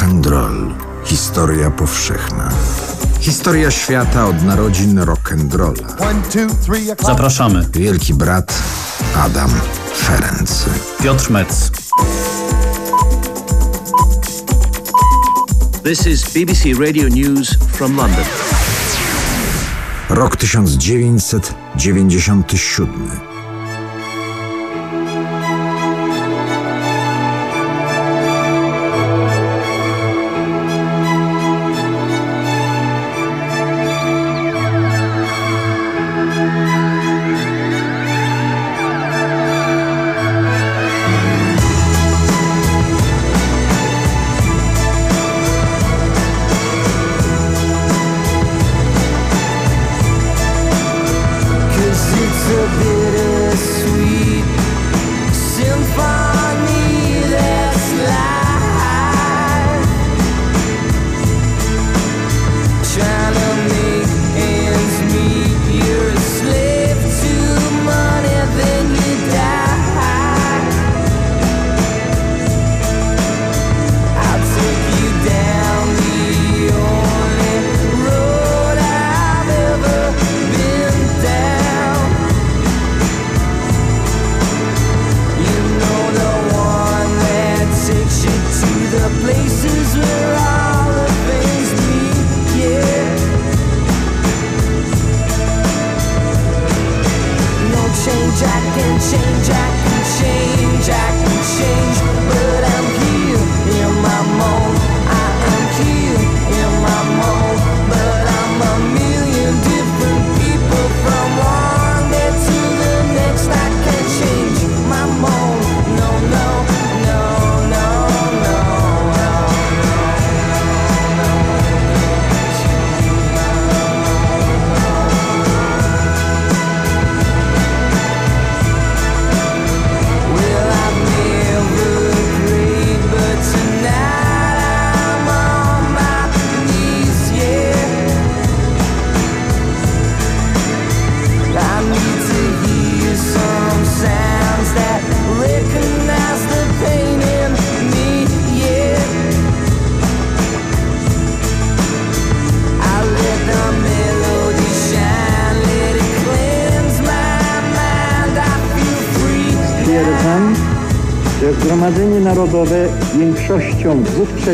Rock and roll. Historia powszechna. Historia świata od narodzin rock and rolla. Zapraszamy. Wielki brat Adam Ferenc. Piotr Metz. This is BBC Radio News from London. Rok 1997.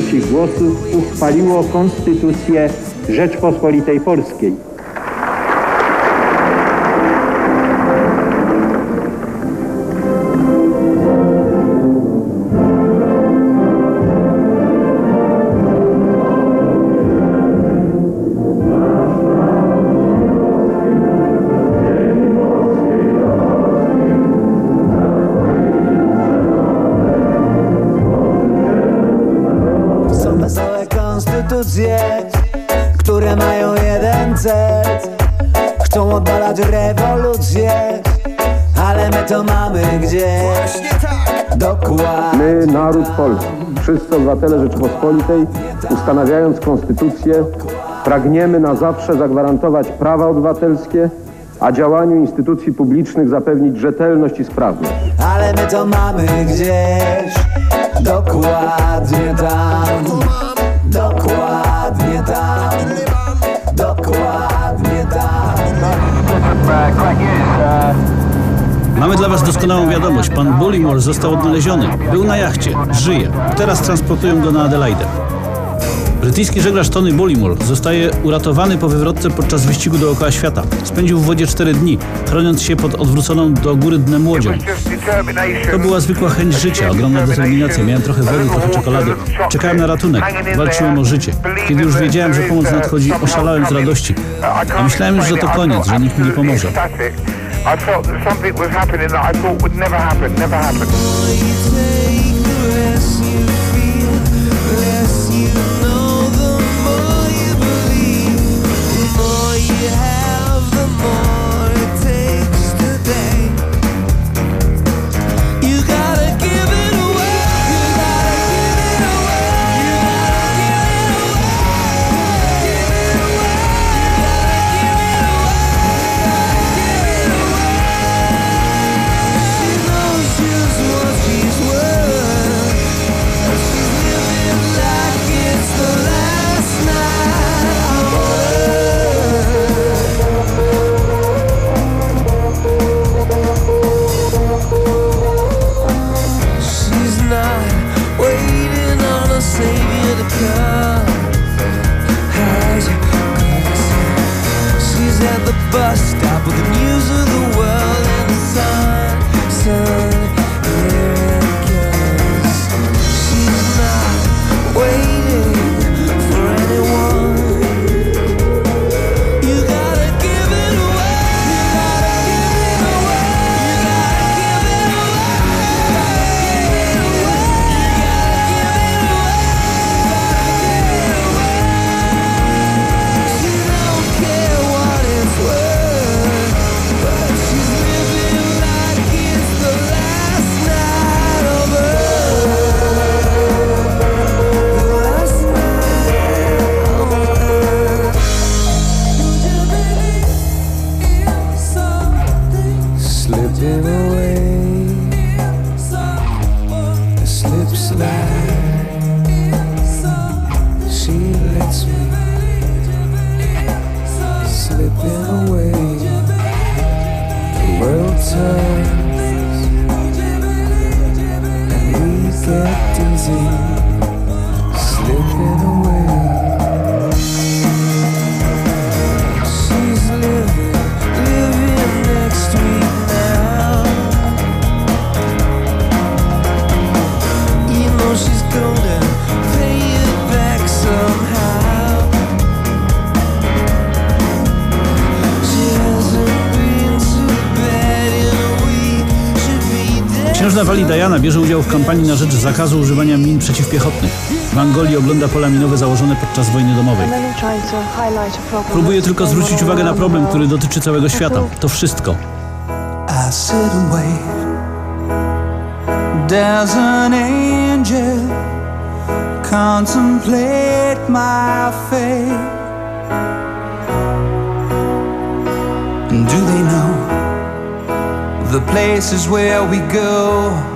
trzecich głosów uchwaliło Konstytucję Rzeczpospolitej Polskiej. Naród polski, wszyscy obywatele Rzeczypospolitej, ustanawiając konstytucję, pragniemy na zawsze zagwarantować prawa obywatelskie, a działaniu instytucji publicznych zapewnić rzetelność i sprawność. Ale my to mamy gdzieś, dokładnie tam, dokładnie tam, dokładnie tam. Mamy dla Was doskonałą wiadomość. Pan Bullimore został odnaleziony. Był na jachcie. Żyje. Teraz transportują go na Adelaide. Brytyjski żeglarz Tony Bullimore zostaje uratowany po wywrotce podczas wyścigu dookoła świata. Spędził w wodzie 4 dni, chroniąc się pod odwróconą do góry dnem łodzią. To była zwykła chęć życia, ogromna determinacja. Miałem trochę wody, trochę czekolady. Czekałem na ratunek. Walczyłem o życie. Kiedy już wiedziałem, że pomoc nadchodzi, oszalałem z radości. A myślałem już, że to koniec, że nikt mi nie pomoże. I felt that something was happening that I thought would never happen, never happen. Bierze udział w kampanii na rzecz zakazu używania min przeciwpiechotnych. W Angolii ogląda pola minowe założone podczas wojny domowej. Próbuje tylko zwrócić uwagę na problem, który dotyczy całego świata. To wszystko. Do they know the places where we go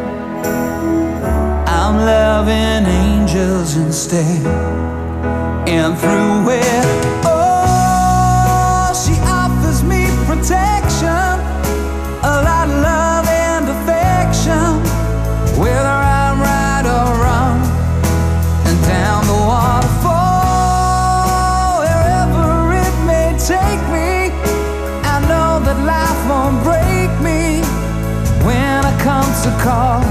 I'm loving angels instead. And through it, oh, she offers me protection, a lot of love and affection, whether I'm right or wrong. And down the waterfall, wherever it may take me, I know that life won't break me when I come to call.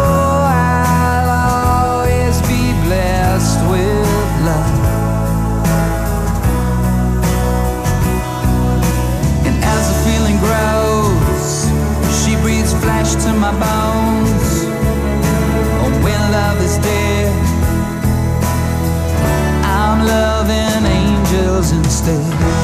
say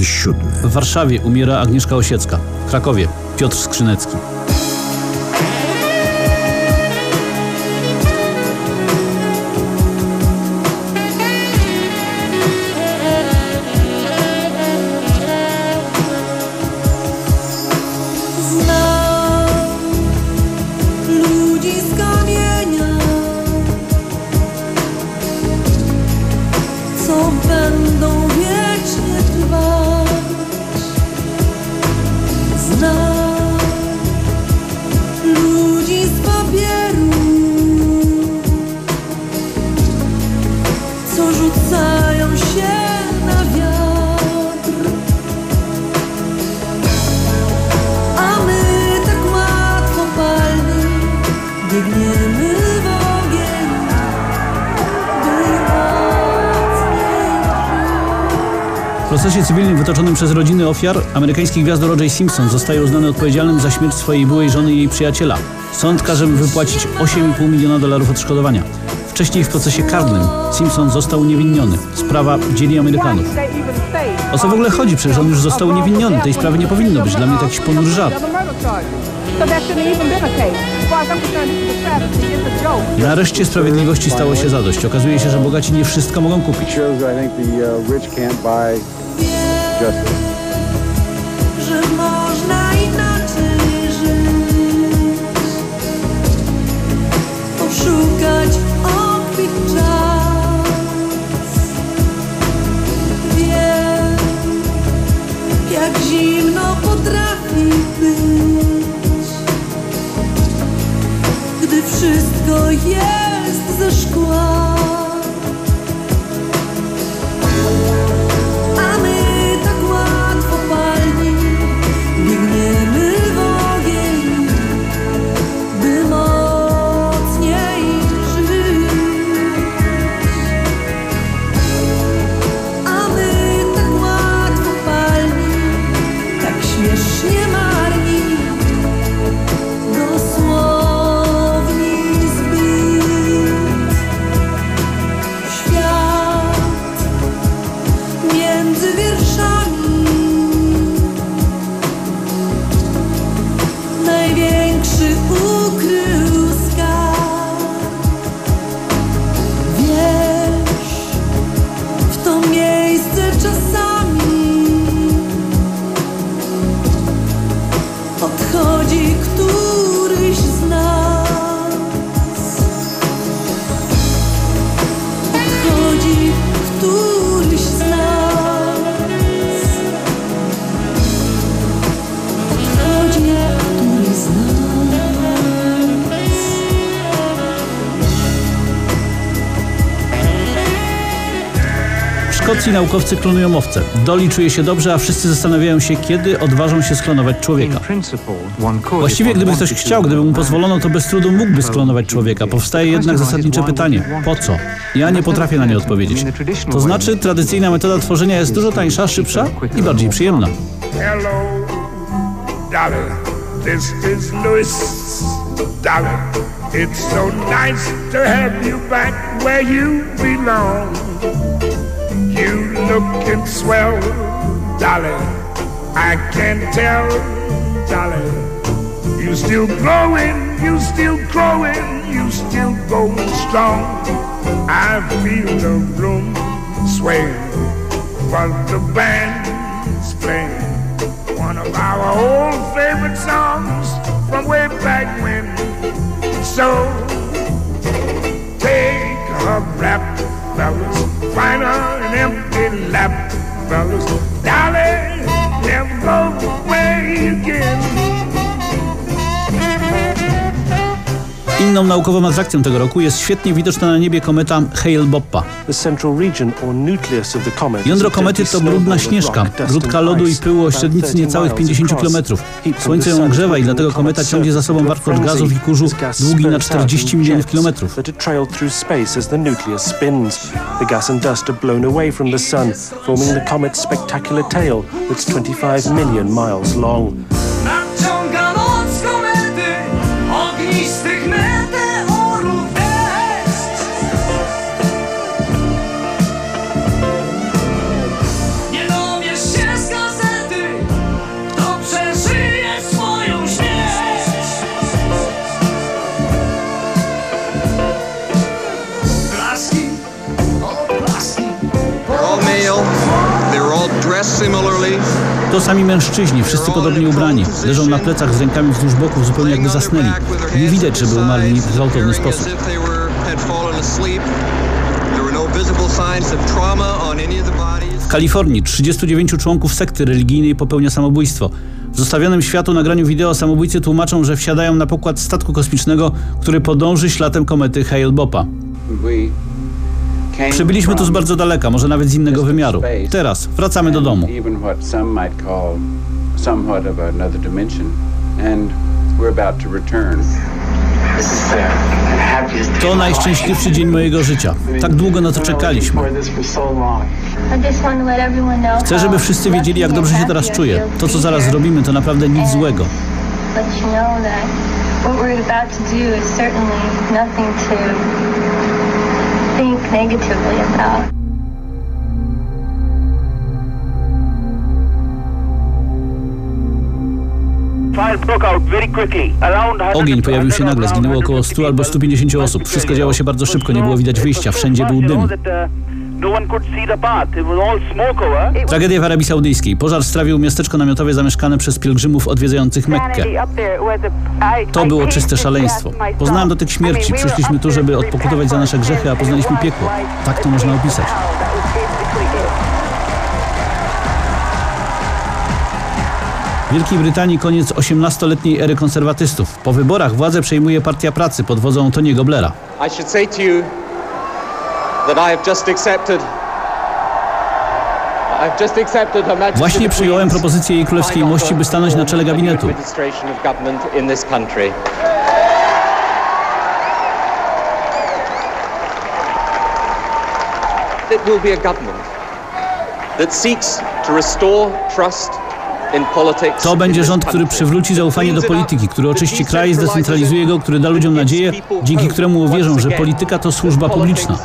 1997. W Warszawie umiera Agnieszka Osiecka. W Krakowie Piotr Skrzynecki. Wytoczonym przez rodziny ofiar amerykański gwiazdor O.J. Simpson zostaje uznany odpowiedzialnym za śmierć swojej byłej żony i jej przyjaciela. Sąd każe mu wypłacić 8,5 miliona dolarów odszkodowania. Wcześniej w procesie karnym Simpson został uniewinniony. Sprawa dzieli Amerykanów. O co w ogóle chodzi? Przecież on już został uniewinniony. Tej sprawy nie powinno być. Dla mnie to jakiś ponury żart. Nareszcie sprawiedliwości stało się zadość. Okazuje się, że bogaci nie wszystko mogą kupić. Że można inaczej żyć, poszukać obfit czas. Wiem, jak zimno potrafi być, gdy wszystko jest ze szkła. Naukowcy klonują owce. Dolly czuje się dobrze, a wszyscy zastanawiają się, kiedy odważą się sklonować człowieka. Właściwie gdyby ktoś chciał, gdyby mu pozwolono, to bez trudu mógłby sklonować człowieka. Powstaje jednak zasadnicze pytanie. Po co? Ja nie potrafię na nie odpowiedzieć. To znaczy, tradycyjna metoda tworzenia jest dużo tańsza, szybsza i bardziej przyjemna. Hello, Dolly. This is Louis, Dolly. It's so nice to have you back where you belong. Looking swell, Dolly. I can tell, Dolly. You still growing, you still growing, you still going strong. I feel the room sway while the band's playing one of our old favorite songs from way back when. So take a rap, fellas, find her an empty lap, fellas. Oh, Dolly, never go away again. Inną naukową atrakcją tego roku jest świetnie widoczna na niebie kometa Hale-Boppa. Jądro komety to brudna śnieżka, grudka lodu i pyłu o średnicy niecałych 50 km. Słońce ją ogrzewa i dlatego kometa ciągnie za sobą warkocz gazów i kurzu długi na 40 milionów kilometrów. The gas and dust are blown away from the sun, forming the comet's spectacular tail that's 25 million miles long. To sami mężczyźni, wszyscy podobnie ubrani. Leżą na plecach z rękami wzdłuż boków, zupełnie jakby zasnęli. Nie widać, żeby umarli w gwałtowny sposób. W Kalifornii 39 członków sekty religijnej popełnia samobójstwo. W zostawionym światu nagraniu wideo samobójcy tłumaczą, że wsiadają na pokład statku kosmicznego, który podąży śladem komety Hale-Bopa. Przybyliśmy tu z bardzo daleka, może nawet z innego wymiaru. Teraz wracamy do domu. To najszczęśliwszy dzień mojego życia. Tak długo na to czekaliśmy. Chcę, żeby wszyscy wiedzieli, jak dobrze się teraz czuję. To, co zaraz zrobimy, to naprawdę nic złego. what we're about to do is certainly nothing to think negatively about. Ogień pojawił się nagle, zginęło około 100 albo 150 osób. Wszystko działo się bardzo szybko, nie było widać wyjścia, wszędzie był dym. Tragedia w Arabii Saudyjskiej. Pożar strawił miasteczko namiotowe zamieszkane przez pielgrzymów odwiedzających Mekkę. To było czyste szaleństwo. Poznałem do tych śmierci. Przyszliśmy tu, żeby odpokutować za nasze grzechy, a poznaliśmy piekło. Tak to można opisać. W Wielkiej Brytanii koniec 18-letniej ery konserwatystów. Po wyborach władzę przejmuje Partia Pracy pod wodzą Tony'ego Blaira. Właśnie przyjąłem propozycję jej królewskiej mości, by stanąć na czele gabinetu. It will be a government that seeks to restore trust. To będzie rząd, który przywróci zaufanie do polityki, który oczyści kraj, zdecentralizuje go, który da ludziom nadzieję, dzięki któremu uwierzą, że polityka to służba publiczna.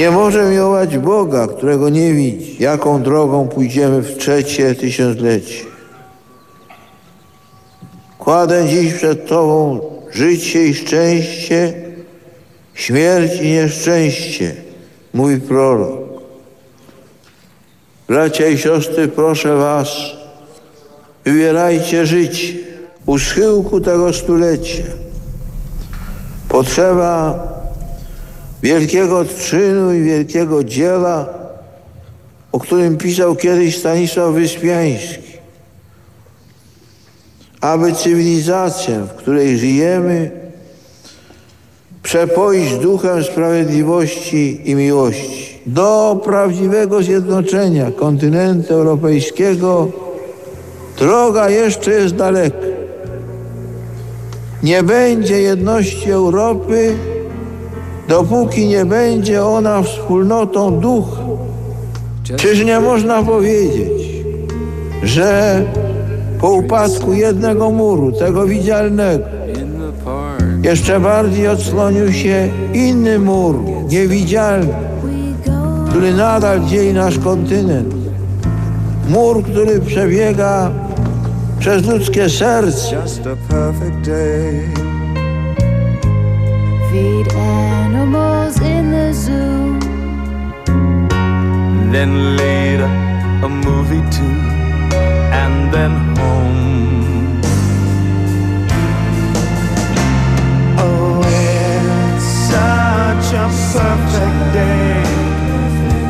Nie może miłować Boga, którego nie widzi. Jaką drogą pójdziemy w trzecie tysiąclecie? Kładę dziś przed Tobą życie i szczęście, śmierć i nieszczęście, mój prorok. Bracia i siostry, proszę Was, wybierajcie życie u schyłku tego stulecia. Potrzeba wielkiego czynu i wielkiego dzieła, o którym pisał kiedyś Stanisław Wyspiański. Aby cywilizację, w której żyjemy, przepoić duchem sprawiedliwości i miłości. Do prawdziwego zjednoczenia kontynentu europejskiego droga jeszcze jest daleka. Nie będzie jedności Europy, dopóki nie będzie ona wspólnotą ducha. Czyż nie można powiedzieć, że po upadku jednego muru, tego widzialnego, jeszcze bardziej odsłonił się inny mur, niewidzialny, który nadal dzieli nasz kontynent. Mur, który przebiega przez ludzkie serce. Feed animals in the zoo. Then later a movie too, and then home. Oh, it's such a perfect day.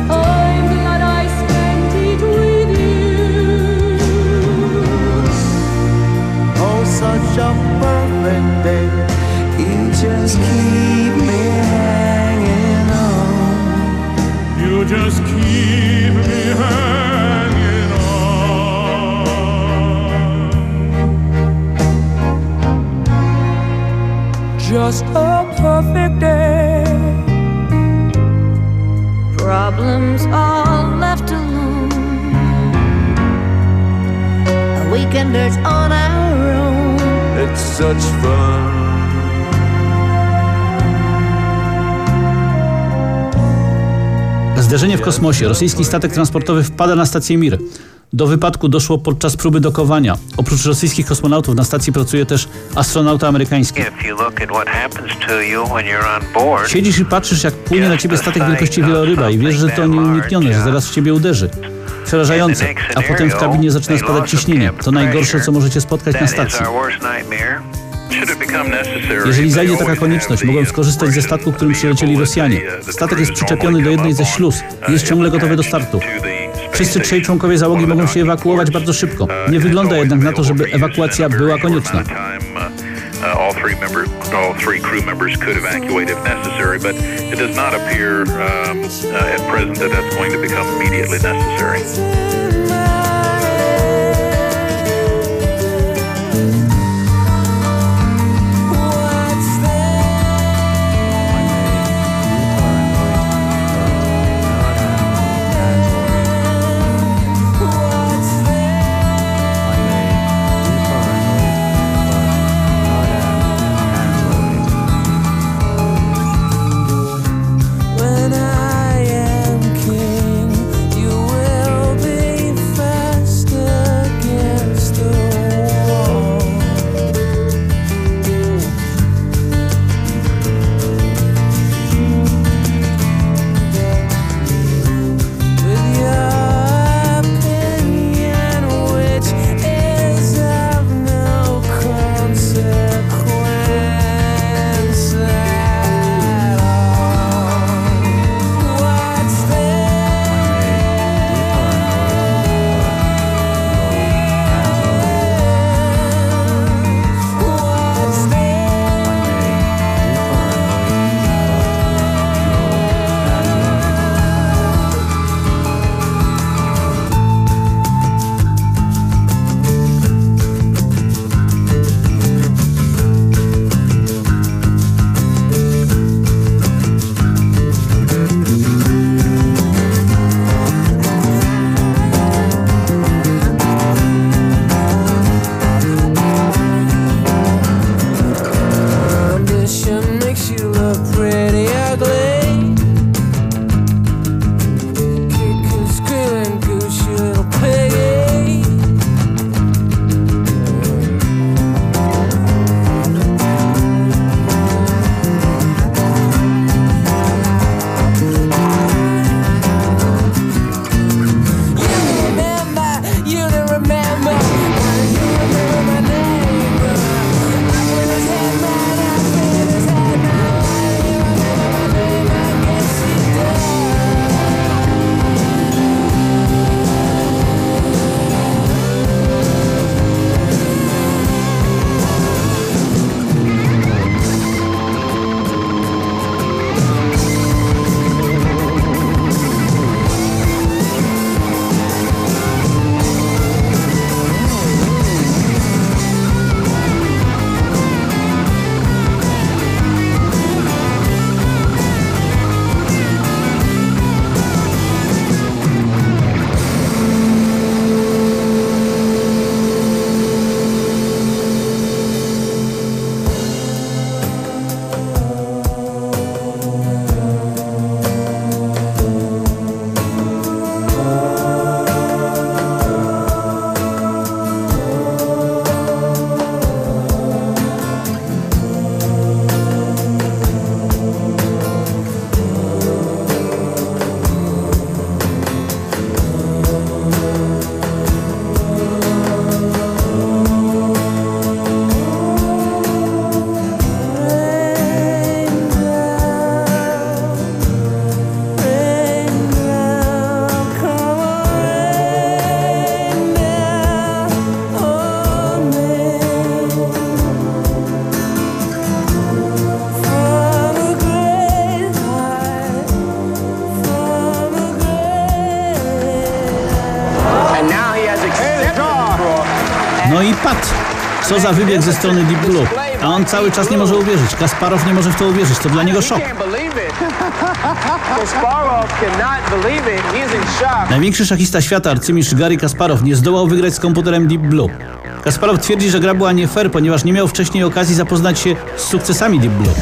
I'm glad I spent it with you. Oh, such a perfect day. You just keep me hanging on. You just keep me hanging Just a perfect day. Problems all left alone. Weekenders on our own. It's such fun. Zderzenie w kosmosie. Rosyjski statek transportowy wpada na stację Mir. Do wypadku doszło podczas próby dokowania. Oprócz rosyjskich kosmonautów na stacji pracuje też astronauta amerykański. Siedzisz i patrzysz, jak płynie na ciebie statek wielkości wieloryba i wiesz, że to nieuniknione, że zaraz w ciebie uderzy. Przerażające. A potem w kabinie zaczyna spadać ciśnienie. To najgorsze, co możecie spotkać na stacji. Jeżeli zajdzie taka konieczność, mogą skorzystać ze statku, którym przylecieli Rosjanie. Statek jest przyczepiony do jednej ze śluz i jest ciągle gotowy do startu. Wszyscy trzej członkowie załogi mogą się ewakuować bardzo szybko. Nie wygląda jednak na to, żeby ewakuacja była konieczna. does not appear um, uh, at present that that's going to become immediately necessary. Padł. Co za wybieg ze strony Deep Blue. A on cały czas nie może uwierzyć. Kasparow nie może w to uwierzyć. To dla niego szok. Największy szachista świata, arcymistrz Gary Kasparow, nie zdołał wygrać z komputerem Deep Blue. Kasparow twierdzi, że gra była nie fair, ponieważ nie miał wcześniej okazji zapoznać się z sukcesami Deep Blue.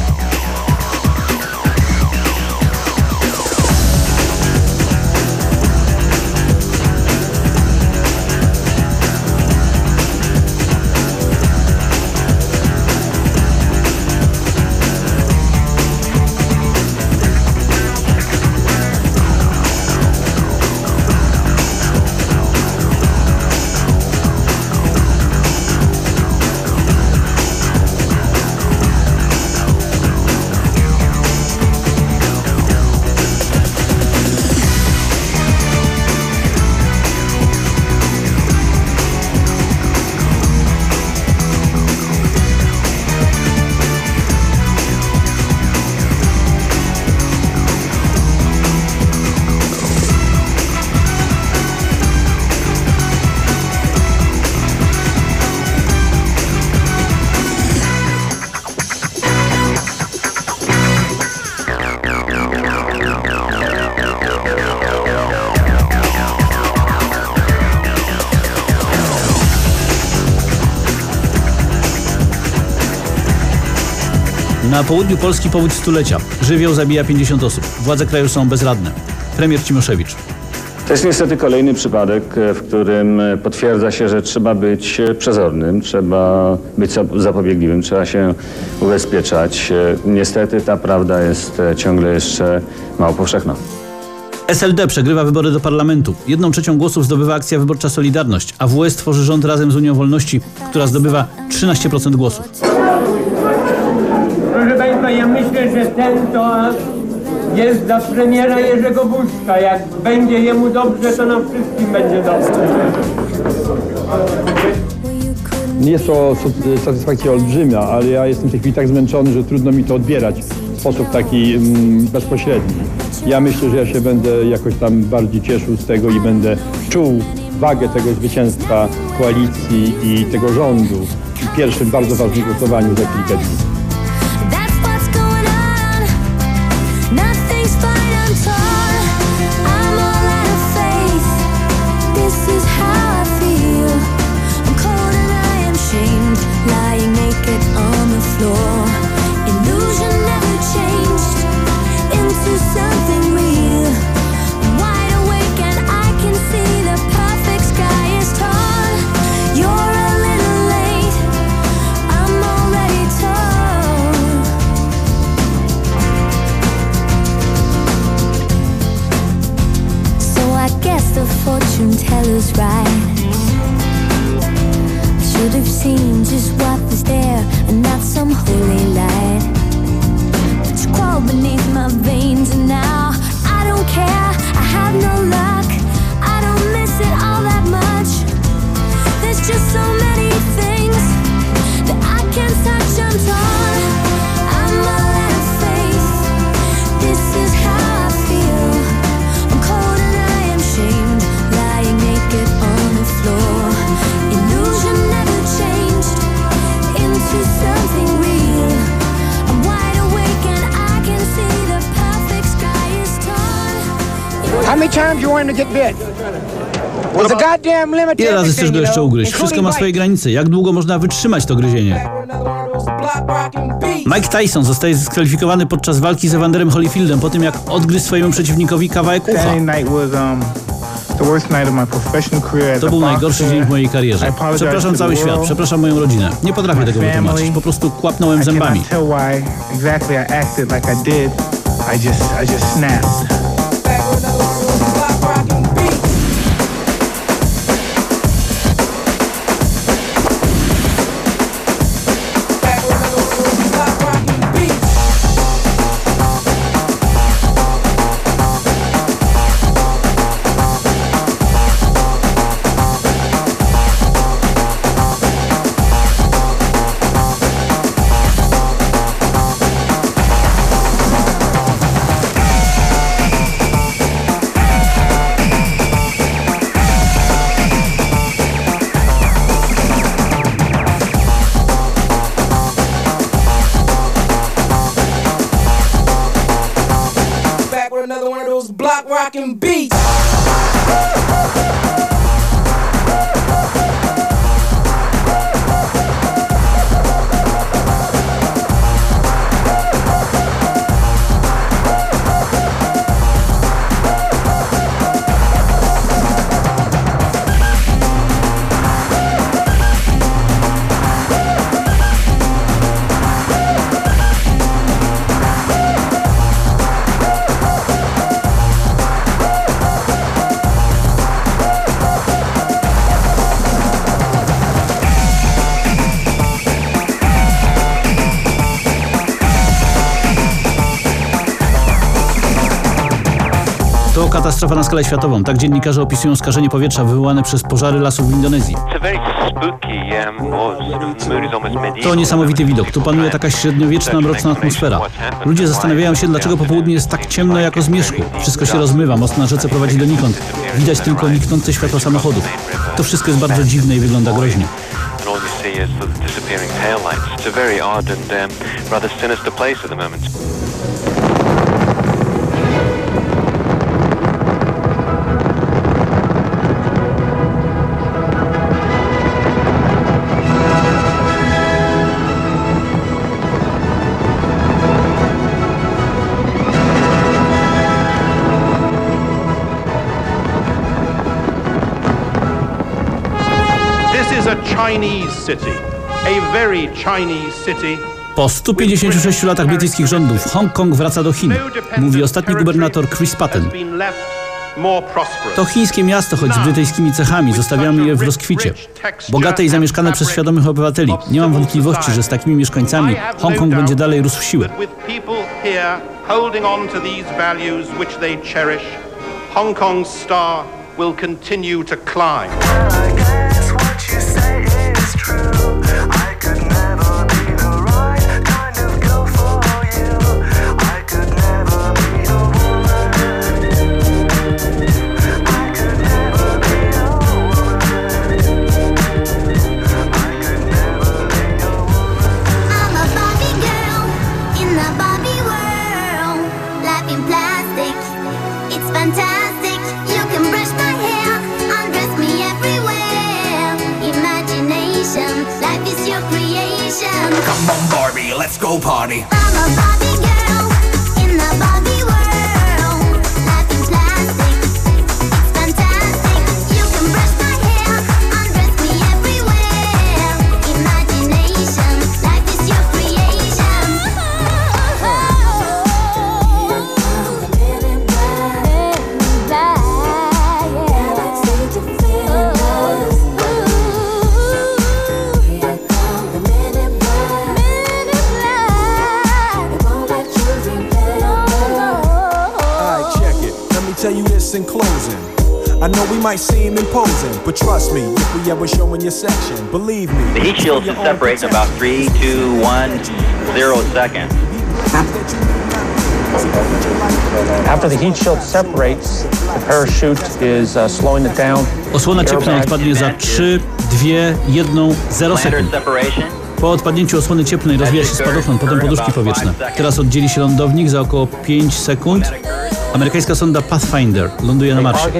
Na południu Polski powódź stulecia. Żywioł zabija 50 osób. Władze kraju są bezradne. Premier Cimoszewicz. To jest niestety kolejny przypadek, e, w którym e, potwierdza się, że trzeba być e, przezornym, trzeba być zap- zapobiegliwym, trzeba się ubezpieczać. Niestety ta prawda jest ciągle jeszcze mało powszechna. SLD przegrywa wybory do parlamentu. Jedną trzecią głosów zdobywa akcja wyborcza Solidarność, a WS tworzy rząd razem z Unią Wolności, która zdobywa 13% głosów. Ja myślę, że ten toast jest dla premiera Jerzego Buzka. Jak będzie jemu dobrze, to nam wszystkim będzie dobrze. Nie jest to satysfakcja olbrzymia, ale ja jestem w tej chwili tak zmęczony, że trudno mi to odbierać w sposób taki mm, bezpośredni. Ja myślę, że ja się będę jakoś tam bardziej cieszył z tego i będę czuł wagę tego zwycięstwa koalicji i tego rządu w pierwszym bardzo ważnym głosowaniu za kilka dni. Ile razy chcesz go jeszcze know, ugryźć? Wszystko ma swoje granice. Jak długo można wytrzymać to gryzienie? Mike Tyson zostaje dyskwalifikowany podczas walki z Evanderem Holyfieldem po tym, jak odgryzł swojemu przeciwnikowi kawałek ucha. Um To był najgorszy dzień w mojej I karierze. Przepraszam cały świat, przepraszam moją rodzinę. Nie potrafię tego wytłumaczyć. Po prostu kłapnąłem I zębami. I just snapped. Katastrofa na skalę światową. Tak dziennikarze opisują skażenie powietrza wywołane przez pożary lasów w Indonezji. To niesamowity widok. Tu panuje taka średniowieczna, mroczna atmosfera. Ludzie zastanawiają się, dlaczego po południu jest tak ciemno jak o zmierzchu. Wszystko się rozmywa, most na rzece prowadzi donikąd. Widać tylko niknące światła samochodów. To wszystko jest bardzo dziwne i wygląda groźnie. Disappearing tail lights. It's a very odd and um, rather sinister place at the moment. City, a very Chinese city. Po 156 latach brytyjskich rządów Hongkong wraca do Chin, mówi ostatni gubernator Chris Patten. To chińskie miasto, choć z brytyjskimi cechami, zostawiamy je w rozkwicie. Bogate i zamieszkane przez świadomych obywateli. Nie mam wątpliwości, że z takimi mieszkańcami Hongkong będzie dalej rósł w siłę. Hong Kong's star will continue to climb. Let's go party. Might seem imposing, but trust me, if we ever show in your section, believe me. The heat shield should separate in about three, two, one, zero seconds. After the heat shield separates, the parachute is uh, slowing it down. Osłona cieplna odpadnie za 3, 2, 1, 0 sekund. Po odpadnięciu osłony cieplnej rozwija się spadochron, potem poduszki powietrzne. Teraz oddzieli się lądownik za około 5 sekund. Amerykańska sonda Pathfinder ląduje na They are Marsie.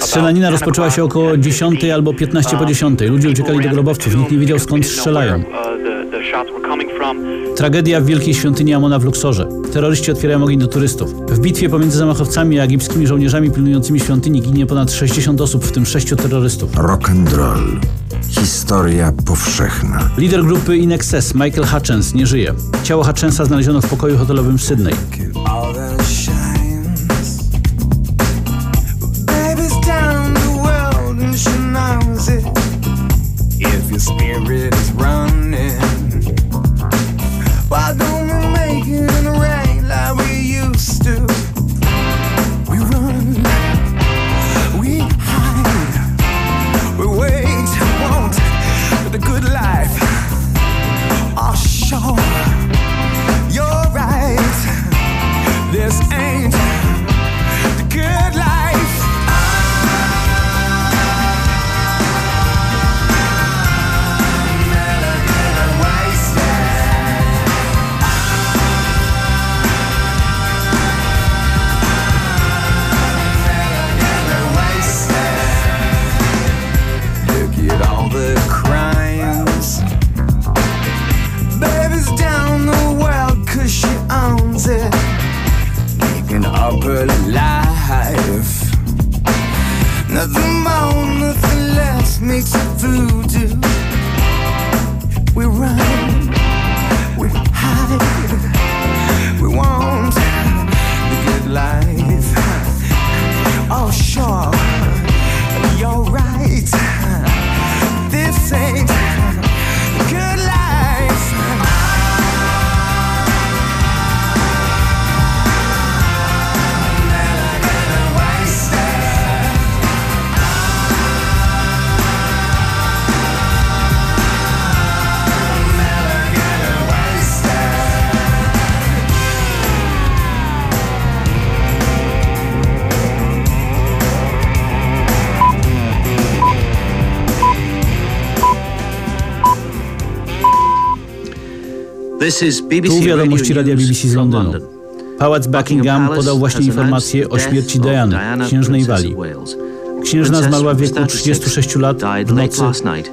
Strzelanina rozpoczęła się około 10 albo 15 po 10. Ludzie uciekali do grobowców, nikt nie wiedział skąd strzelają. uh. Tragedia w wielkiej świątyni Amona w Luksorze. Terroryści otwierają ogień do turystów. W bitwie pomiędzy zamachowcami a egipskimi żołnierzami pilnującymi świątyni ginie ponad 60 osób, w tym 6 terrorystów. Rock and roll. Historia powszechna. Lider grupy In Excess, Michael Hutchins, nie żyje. Ciało Hutchinsa znaleziono w pokoju hotelowym w Sydney. Tu wiadomości radia BBC z Londynu. Pałac Buckingham podał właśnie informację o śmierci Diany, księżnej Walii. Księżna zmarła w wieku 36 lat w nocy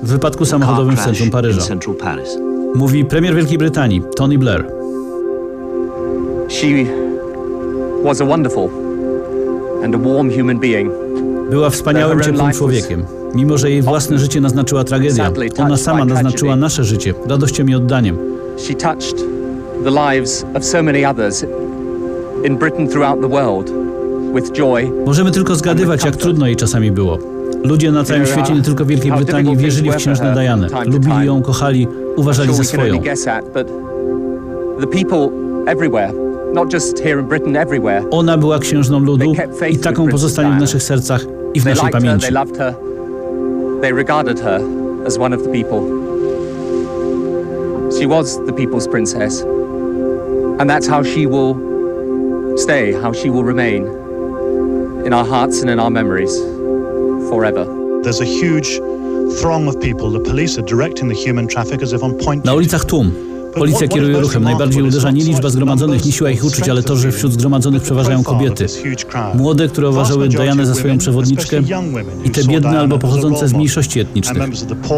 w wypadku samochodowym w centrum Paryża. Mówi premier Wielkiej Brytanii, Tony Blair. Była wspaniałym, ciepłym człowiekiem. Mimo, że jej własne życie naznaczyła tragedia, ona sama naznaczyła nasze życie radością i oddaniem. She touched the lives of so many others in Britain throughout the world with joy. Możemy tylko zgadywać, jak trudno jej czasami było. Ludzie na całym świecie, nie tylko w Wielkiej Brytanii, wierzyli w księżnę Dianę. Lubili ją, kochali, uważali za swoją. Ona była księżną ludu i taką pozostanie w naszych sercach i w naszej pamięci. They regarded her as one of the people. She was the people's princess. And that's how she will stay, how she will remain in our hearts and in our memories forever. There's a huge throng of people. The police are directing the human traffic as if on point Na ulicach tłum. Policja kieruje ruchem. Najbardziej uderza nie liczba zgromadzonych, nie siła ich uczuć, ale to, że wśród zgromadzonych przeważają kobiety. Młode, które uważały Dianę za swoją przewodniczkę i te biedne albo pochodzące z mniejszości etnicznych.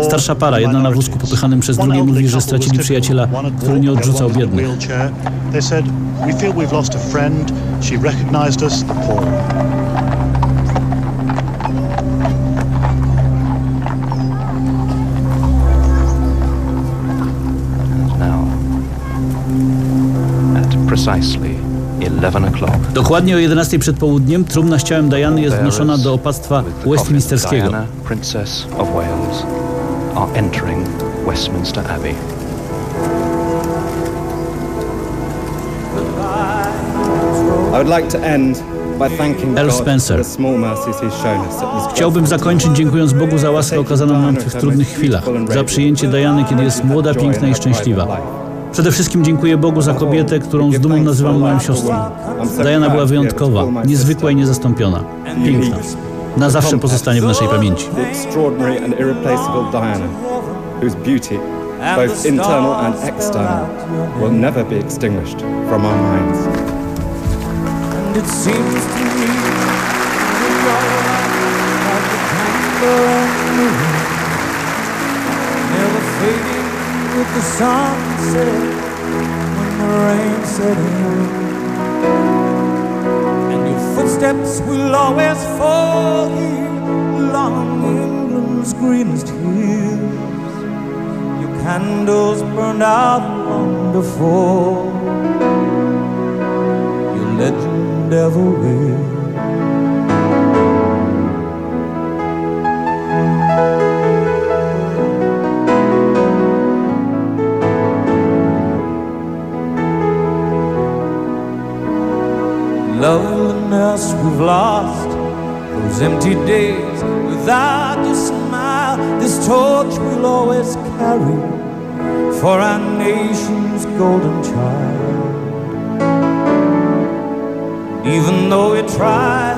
Starsza para, jedna na wózku popychanym przez drugie, mówi, że stracili przyjaciela, który nie odrzucał biednych. wheelchair. They said, We feel we've lost a friend. She recognized us, the poor. Dokładnie o 11 przed południem trumna z ciałem Diany jest wnoszona do opactwa Westminsterskiego. Diana, Princess of Wales, are entering Westminster Abbey. I would like to end by thanking Earl God Spencer. for the small mercies He's shown us at this Chciałbym zakończyć dziękując Bogu za łaskę okazaną nam w tych trudnych chwilach, za przyjęcie Diany, kiedy jest młoda, piękna i szczęśliwa. Przede wszystkim dziękuję Bogu za kobietę, którą z dumą nazywam moją siostrą. Diana była wyjątkowa, niezwykła i niezastąpiona. Piękna. Na zawsze pozostanie w naszej pamięci. Whose beauty, both internal and external, will never be extinguished from our minds. The sunset when the rain set in. And your footsteps will always fall here along England's greenest hills. Your candles burned out long before your legend ever will. Loveliness we've lost, those empty days without your smile. This torch we'll always carry for our nation's golden child. Even though we try,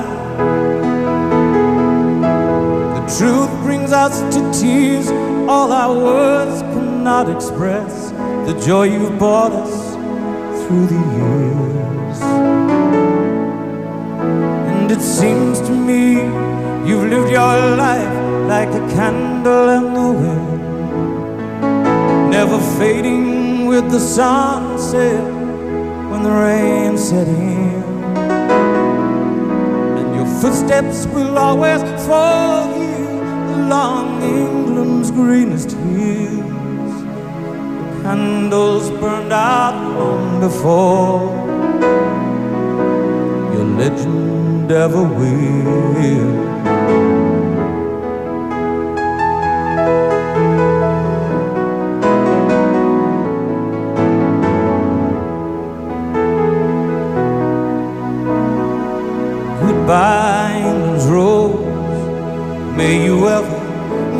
the truth brings us to tears. All our words cannot express the joy you've brought us through the years. It seems to me you've lived your life like a candle in the wind, never fading with the sunset when the rain set in. And your footsteps will always fall here along England's greenest hills. The candles burned out long before your legend ever will. Goodbye, England's rose. May you ever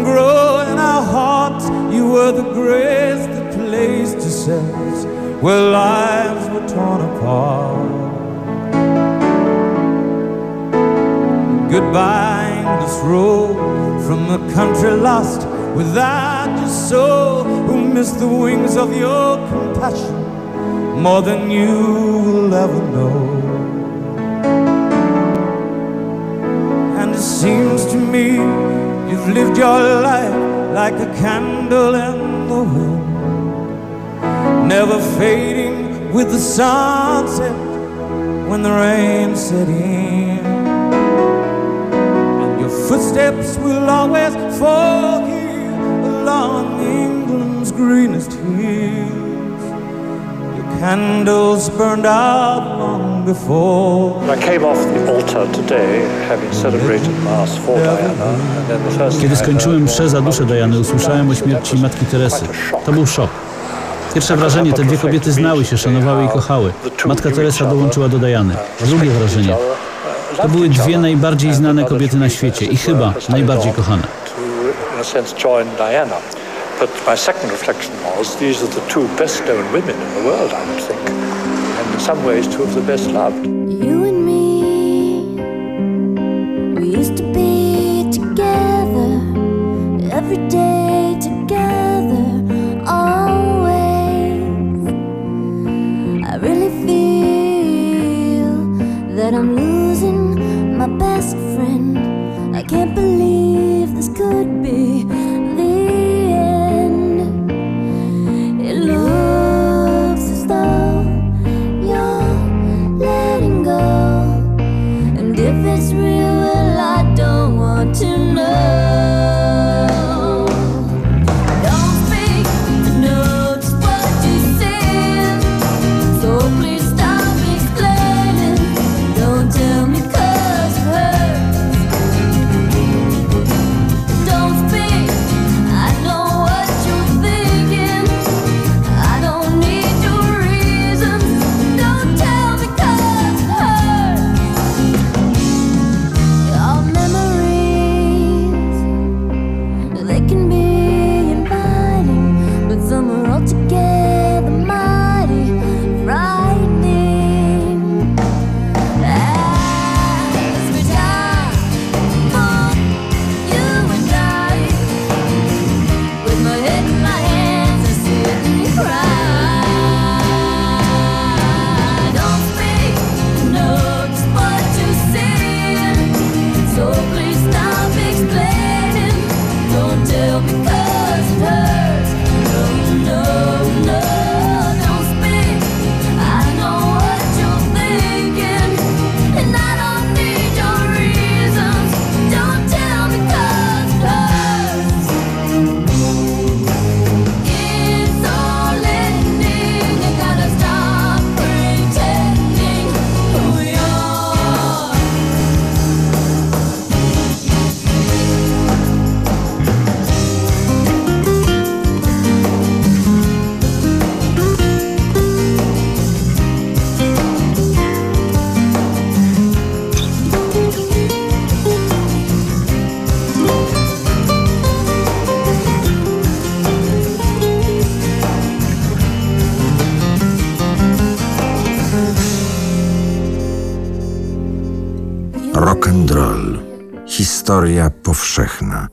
grow in our hearts. You were the grace that placed yourselves where lives were torn apart. Goodbye, English road from a country lost without your soul, who missed the wings of your compassion more than you will ever know. And it seems to me you've lived your life like a candle in the wind, never fading with the sunset when the rain set in. Footsteps will always fall here along England's greenest hills. Your candles burned out long before. I came off the altar today, having celebrated Mass for Diana, Kiedy skończyłem mszę za duszę Diany, usłyszałem o śmierci matki Teresy. To był szok. Pierwsze wrażenie, te dwie kobiety znały się, szanowały i kochały. Matka Teresa dołączyła do Diany. Drugie wrażenie, to były dwie najbardziej znane kobiety na świecie i chyba najbardziej kochane. to, in a sense, join Diana. But my second reflection was these are the two best known women in the world, I would think, and in some ways, two of the best loved.